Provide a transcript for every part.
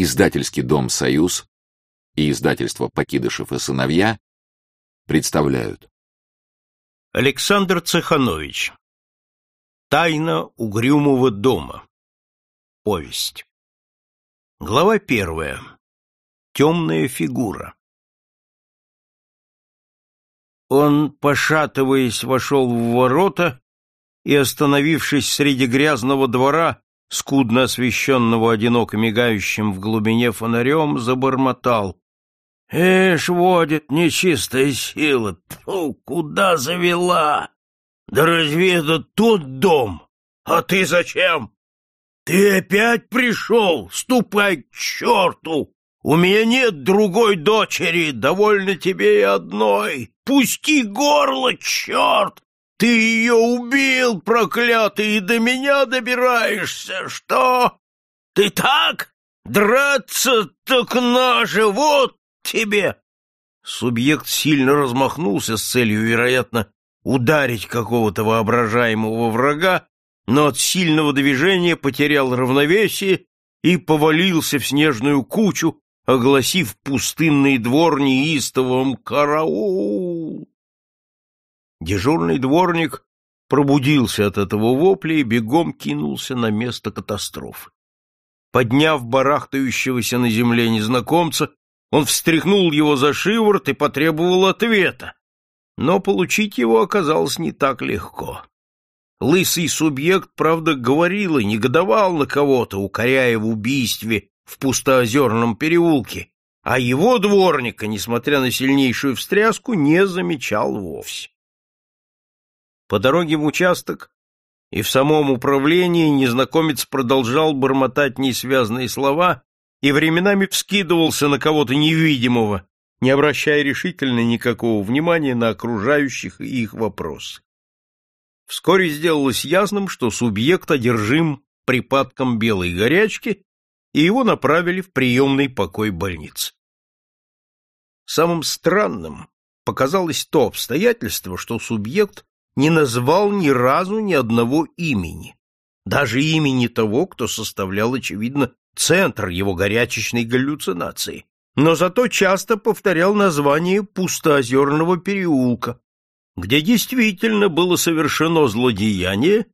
Издательский дом «Союз» и издательство «Покидышев и сыновья» представляют. Александр Цеханович. Тайна угрюмого дома. Повесть. Глава первая. Темная фигура. Он, пошатываясь, вошел в ворота и, остановившись среди грязного двора, скудно освещенного одиноко мигающим в глубине фонарем, забормотал. — Эш, водит нечистая сила, Фу, куда завела? Да разве это тот дом? А ты зачем? Ты опять пришел? Ступай к черту! У меня нет другой дочери, довольно тебе и одной. Пусти горло, черт! Ты ее убил, проклятый, и до меня добираешься. Что? Ты так? Драться так наше, вот тебе!» Субъект сильно размахнулся с целью, вероятно, ударить какого-то воображаемого врага, но от сильного движения потерял равновесие и повалился в снежную кучу, огласив пустынный двор неистовым «Караул!». Дежурный дворник пробудился от этого вопля и бегом кинулся на место катастрофы. Подняв барахтающегося на земле незнакомца, он встряхнул его за шиворот и потребовал ответа. Но получить его оказалось не так легко. Лысый субъект, правда, говорил и негодовал на кого-то, укоряя в убийстве в пустоозерном переулке, а его дворника, несмотря на сильнейшую встряску, не замечал вовсе. По дороге в участок и в самом управлении незнакомец продолжал бормотать несвязные слова и временами вскидывался на кого-то невидимого, не обращая решительно никакого внимания на окружающих и их вопросы. Вскоре сделалось ясным, что субъект одержим припадком белой горячки, и его направили в приемный покой больницы. Самым странным показалось то обстоятельство, что субъект не назвал ни разу ни одного имени, даже имени того, кто составлял, очевидно, центр его горячечной галлюцинации, но зато часто повторял название пустоозерного переулка, где действительно было совершено злодеяние,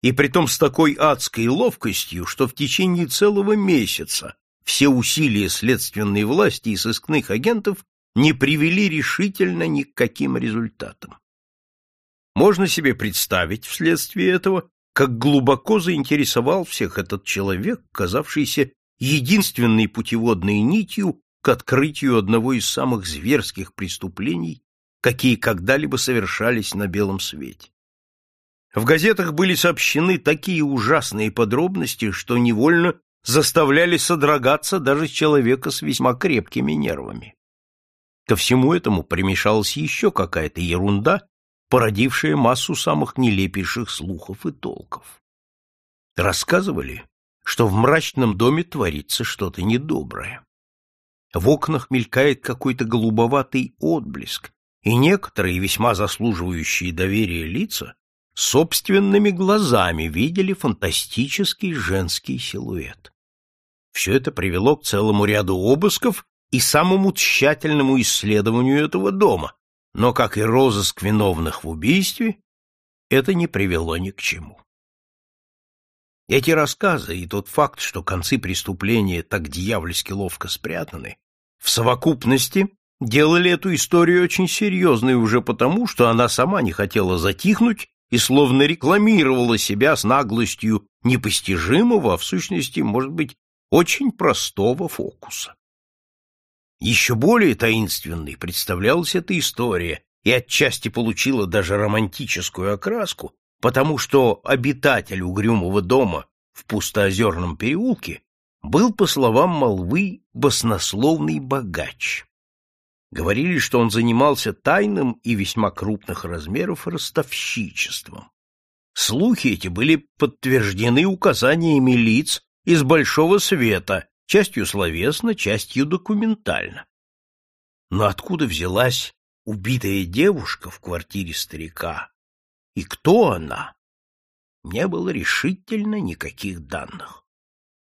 и притом с такой адской ловкостью, что в течение целого месяца все усилия следственной власти и сыскных агентов не привели решительно ни к каким результатам. Можно себе представить вследствие этого, как глубоко заинтересовал всех этот человек, казавшийся единственной путеводной нитью к открытию одного из самых зверских преступлений, какие когда-либо совершались на белом свете. В газетах были сообщены такие ужасные подробности, что невольно заставляли содрогаться даже человека с весьма крепкими нервами. Ко всему этому примешалась еще какая-то ерунда, породившая массу самых нелепейших слухов и толков. Рассказывали, что в мрачном доме творится что-то недоброе. В окнах мелькает какой-то голубоватый отблеск, и некоторые, весьма заслуживающие доверия лица, собственными глазами видели фантастический женский силуэт. Все это привело к целому ряду обысков и самому тщательному исследованию этого дома, но, как и розыск виновных в убийстве, это не привело ни к чему. Эти рассказы и тот факт, что концы преступления так дьявольски ловко спрятаны, в совокупности делали эту историю очень серьезной уже потому, что она сама не хотела затихнуть и словно рекламировала себя с наглостью непостижимого, а в сущности, может быть, очень простого фокуса. Еще более таинственной представлялась эта история и отчасти получила даже романтическую окраску, потому что обитатель угрюмого дома в пустоозерном переулке был, по словам молвы, баснословный богач. Говорили, что он занимался тайным и весьма крупных размеров ростовщичеством. Слухи эти были подтверждены указаниями лиц из Большого Света, частью словесно, частью документально. Но откуда взялась убитая девушка в квартире старика? И кто она? Не было решительно никаких данных.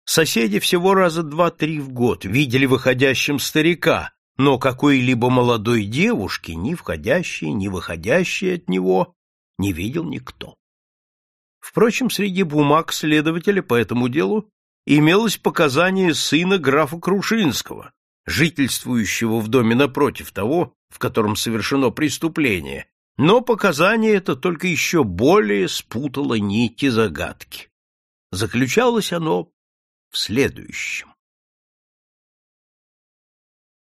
Соседи всего раза два-три в год видели выходящим старика, но какой-либо молодой девушки, ни входящей, ни выходящей от него, не видел никто. Впрочем, среди бумаг следователя по этому делу имелось показание сына графа Крушинского, жительствующего в доме напротив того, в котором совершено преступление, но показание это только еще более спутало нити загадки. Заключалось оно в следующем.